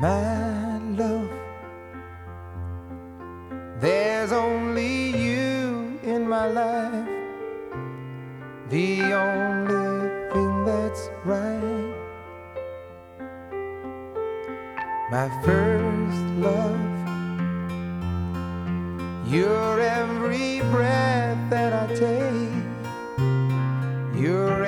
my love. There's only you in my life, the only thing that's right. My first love, you're every breath that I take, you're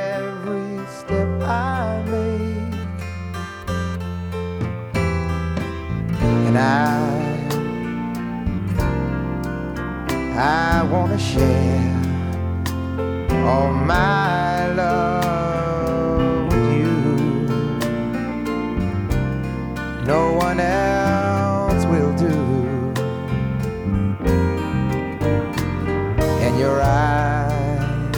I wanna share all my love with you. No one else will do. And your eyes,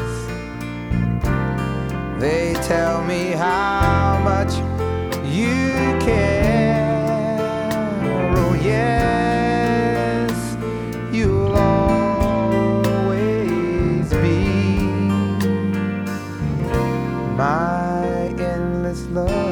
they tell me how much you care. My endless love.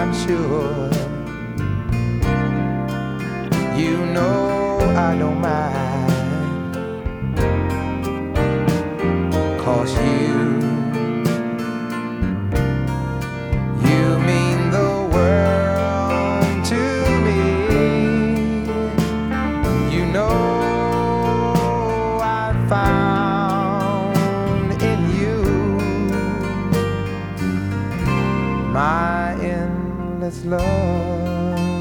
I'm sure. You know I don't mind, cause you. You mean the world to me. You know I found in you my endless love.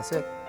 That's it.